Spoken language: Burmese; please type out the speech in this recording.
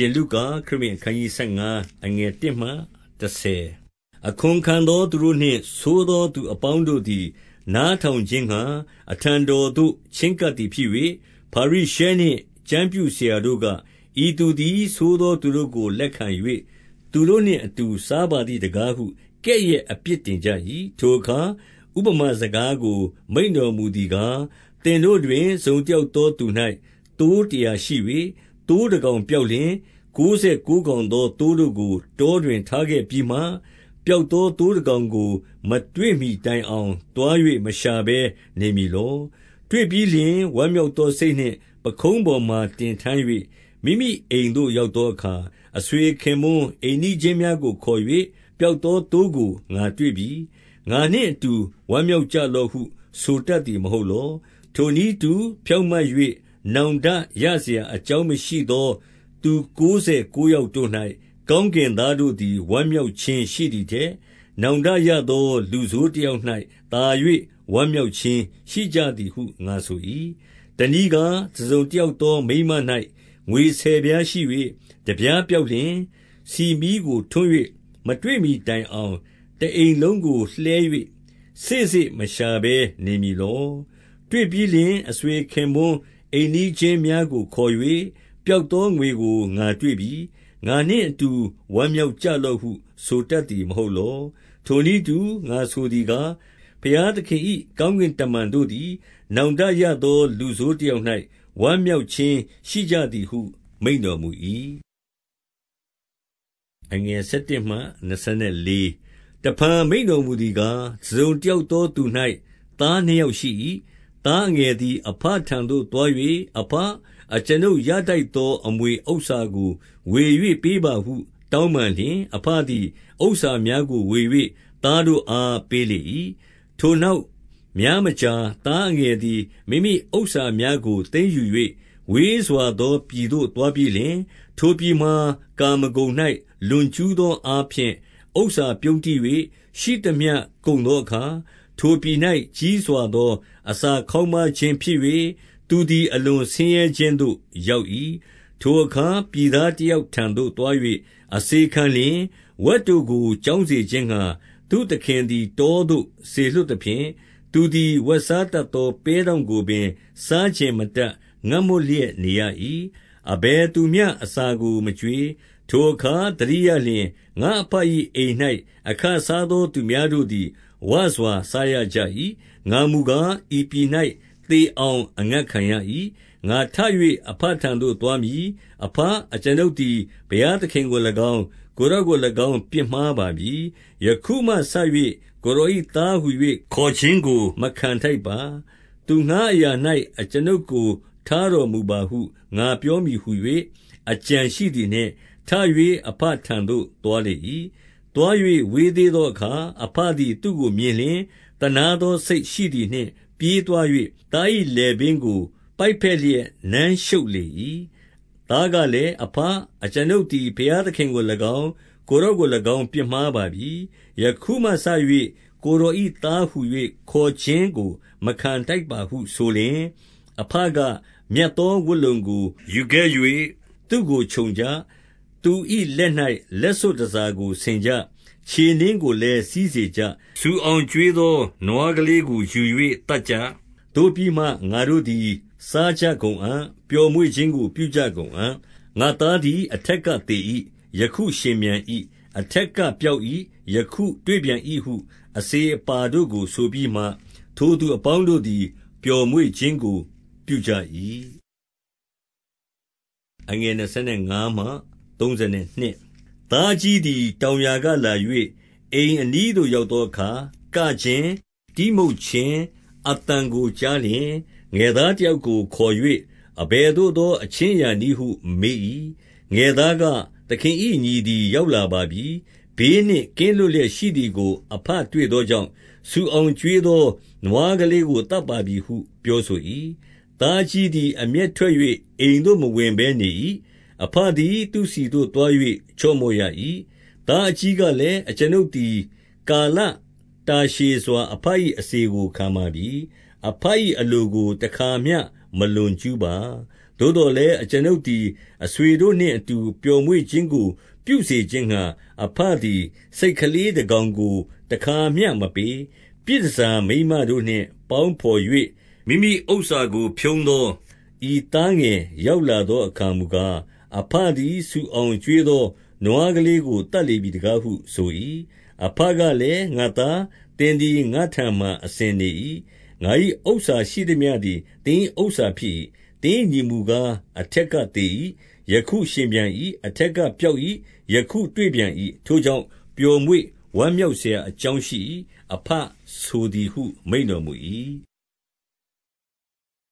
ရှင်လုကာခရစ်ဝင်အခန်းကြီး15အငယ်1မှ30အခွန်ခံသောသူတို့နှင့်သိုးသောသူအပေါင်းတို့သည် နားထောင်ခြင်းငှါအထံတော်သို့ချဉ်းကပ်သည်ဖြစ်၍ဖာရိရှဲနှင့်ကျမ်းပြုဆရာတို့ကဤသူသည်သိုးသောသူတို့ကိုလက်ခံ၍သူတို့နှင့်အတူစားပါသည်တကားဟုကဲ့ရဲ့အပြစ်တင်ကြ၏ထိုအခါဥပမာစကားကို မိန်တော်မူသည်ကားသင်တို့တွင်ဇုံတယောက်သောသူ၌တိုးတရာရှိ၍ တိုးတကောင်ပျောက်လျင် ကိုးဆယ်ကိုးကောင်သော သိုးတို့ကို တောတွင်ထားခဲ့ပြီးမှ ပျောက်သော သိုးတကောင်ကို မတွေ့မှီတိုင်အောင် သွား၍မရှာဘဲနေမည်လော တွေ့ပြီးလျှင် ဝမ်းမြောက်သောစိတ်နှင့် ပခုံးပေါ်မှာ တင်ထမ်း၍မိမိအိမ်သို့ ရောက်သောအခါ အဆွေခင်ပွန်းအိမ်နီးချင်းများကိုခေါ်၍ပျောက်သောသိုးကို ငါတွေ့ပြီ ငါနှင့်အတူ ဝမ်းမြောက်ကြလော့ဟု ဆိုတတ်သည် မဟုတ်လော ထိုနည်းတူ ဖြောင့်မတ်၍ နောင်တရစရာအကြောင်းမရှိသော သူကိုးဆယ်ကိုးယောက်တို့၌ကောင်းကင်သားတို့သည် ဝမ်းမြောက်ခြင်းရှိသည်ထက်၊နောင်တရသော လူဆိုးတယောက်၌သာ၍ဝမ်းမြောက်ခြင်းရှိကြသည်ဟု ငါဆို၏။တနည်းကား၊တစုံတယောက်သော မိန်းမ၌ငွေဆယ်ပြားရှိ၍တပြားပျောက်လျှင်၊ဆီမီးကိုထွန်း၍မတွေ့မှီတိုင်အောင် တအိမ်လုံးကိုလှည်း၍စေ့စေ့မရှာဘဲ နေမည်လော။တွေ့ပြီးလျှင် အဆွေခင်ပွန်း အိမ်နီးချင်းများကိုခေါ်၍ပျောက်သောငွေကို ငါတွေ့ပြီ။ငါနှင့်အတူ ဝမ်းမြောက်ကြလော့ဟု ဆိုတတ်သည် မဟုတ်လော။ထိုနည်းတူ ငါဆိုသည်ကား၊ဘုရားသခင်၏ကောင်းကင်တမန်တို့သည် နောင်တရသော လူဆိုးတယောက်၌ဝမ်းမြောက်ခြင်းရှိကြသည်ဟု မိန့်တော်မူ၏။တဖန် မိန့်တော်မူသည်ကား၊တစုံတယောက်သောသူ၌သားနှစ်ယောက်ရှိ၏။ သားအငယ်သည် အဘထံသို့သွား၍၊အဘ၊အကျွန်ုပ်ရထိုက်သော အမွေဥစ္စာကို ဝေ၍ပေးပါဟု တောင်းပန်လျှင်၊အဘသည် ဥစ္စာများကို ဝေ၍သားတို့အား ပေးလေ၏။ထိုနောက်များမကြာ သားအငယ်သည် မိမိဥစ္စာများကို သိမ်းယူ၍ဝေးစွာသော ပြည်သို့သွားပြီးလျှင်၊ထိုပြည်မှာ ကာမဂုဏ်၌လွန်ကျူးသောအားဖြင့် ဥစ္စာပြုန်းတီး၍ရှိသမျှကုန်သောအခါ၊ ထိုပြည်၌ကြီးစွာသော အစာခေါင်းပါးခြင်းဖြစ်၍သူသည် အလွန်ဆင်းရဲခြင်းသို့ ရောက်၏။ထိုအခါ ပြည်သားတယောက်ထံသို့ သွား၍အစေခံလျှင်၊ဝက်တို့ကို ကျောင်းစေခြင်းငှါ သူ့သခင်သည် တောသို့ စေလွှတ်သဖြင့်၊သူသည် ဝက်စားတတ်သော ပဲတောင့်ကိုပင် စားချင်မတတ် ငတ်မွတ်လျက်နေရ၏။အဘယ်သူမျှ အစာကို မကျွေး။ထိုအခါ သတိရလျှင်၊ငါ့အဘ၏အိမ်၌အခစားသော သူများတို့သည် ဝစွာစားရကြ၏။ငါမူကား ဤပြည်၌သေအောင် အငတ်ခံရ၏။ငါထ၍အဘထံသို့သွားမည်။အဘ၊အကျွန်ုပ်သည် ဘုရားသခင်ကို၎င်း၊ကိုယ်တော်ကို၎င်း ပြစ်မှားပါပြီ။ယခုမှစ၍ကိုယ်တော်၏သားဟူ၍ခေါ်ခြင်းကို မခံထိုက်ပါ။သူငှါးအရာ၌အကျွန်ုပ်ကို ထားတော်မူပါဟု ငါပြောမည်ဟူ၍အကြံရှိသည်နှင့် ထ၍အဘထံသို့ သွားလေ၏။ သွား၍ဝေးသေးသောအခါ အဘသည် သူ့ကိုမြင်လျှင် သနားသောစိတ်ရှိသည်နှင့် ပြေးသွား၍သား၏လည်ပင်းကို ပိုက်ဘက်လျက် နမ်းရှုပ်လေ၏။သားကလည်း၊အဘ၊အကျွန်ုပ်သည် ဘုရားသခင်ကို၎င်း၊ကိုယ်တော်ကို၎င်း ပြစ်မှားပါပြီ။ယခုမှစ၍ကိုယ်တော်၏သားဟူ၍ခေါ်ခြင်းကို မခံထိုက်ပါဟုဆိုလျှင်၊အဘက၊မြတ်သောဝတ်လုံကို ယူခဲ့၍သူ့ကိုခြုံကြ။ သူ၏လက်၌လက်စွပ်တန်ဆာကို ဆင်ကြ။ခြေနင်းကိုလည်း စီးစေကြ။ဆူအောင်ကျွေးသော နွားကလေးကိုယူ၍သတ်ကြ။သို့ပြီးမှ ငါတို့သည် စားကြကုန်အံ့။ပျော်မွေ့ခြင်းကို ပြုကြကုန်အံ့။ငါ့သားသည် အထက်ကသေ၏။ယခုရှင်ပြန်၏။အထက်ကပျောက်၏။ယခုတွေ့ပြန်၏ဟု အစေအပါးတို့ကို ဆိုပြီးမှ၊ထိုသူအပေါင်းတို့သည် ပျော်မွေ့ခြင်းကို ပြုကြ၏။ သားအကြီးသည် တောင်ယာကလာ၍အိမ်အနီးသို့ ရောက်သောအခါ၊ကခြင်း၊တီးမှုတ်ခြင်းအသံကိုကြားလျှင်၊ငယ်သားတယောက်ကိုခေါ်၍၊အဘယ်သို့သော အခြင်းအရာနည်းဟု မေး၏။ငယ်သားက၊သခင်၏ညီသည် ရောက်လာပါပြီ။ဘေးနှင့်ကင်းလွတ်လျက်ရှိသည်ကို အဘတွေ့သောကြောင့်၊ဆူအောင်ကျွေးသော နွားကလေးကို သတ်ပါပြီဟု ပြောဆို၏။သားအကြီးသည် အမျက်ထွက်၍အိမ်သို့မဝင်ဘဲနေ၏။ အဘသည် သူ့ဆီသို့သွား၍ချော့မော့ရ၏။သားအကြီးကလည်း၊အကျွန်ုပ်သည် ကာလတာရှည်စွာ အဘ၏အစေကိုခံပါပြီ။အဘ၏အလိုကို တခါမျှ မလွန်ကျူးပါ။သို့သော်လည်း အကျွန်ုပ်သည် အဆွေတို့နှင့်အတူ ပျော်မွေ့ခြင်းကို ပြုစေခြင်းငှါ၊အဘသည် ဆိတ်ကလေး တကောင်ကို တခါမျှမပေး။ပြည်တန်ဆာမိန်းမတို့နှင့် ပေါင်းဘော်၍မိမိဥစ္စာကို ဖြုန်းသော ဤသားငယ် ရောက်လာသောအခါမူကား၊ အဘသည် ဆူအောင်ကျွေးသော နွားကလေးကို သတ်လေပြီတကားဟုဆို၏။အဘကလည်း၊ငါ့သား၊သင်သည် ငါ့ထံမှာ အစဉ်နေ၏။ငါ၏ဥစ္စာရှိသမျှသည် သင်၏ဥစ္စာဖြစ်၏။သင်၏ညီမူကား အထက်ကသေ၏။ယခုရှင်ပြန်၏။အထက်ကပျောက်၏။ယခုတွေ့ပြန်၏။ထိုကြောင့် ပျော်မွေ့ဝမ်းမြောက်စရာအကြောင်းရှိ၏။အဘဆိုသည်ဟု မိန့်တော်မူ၏။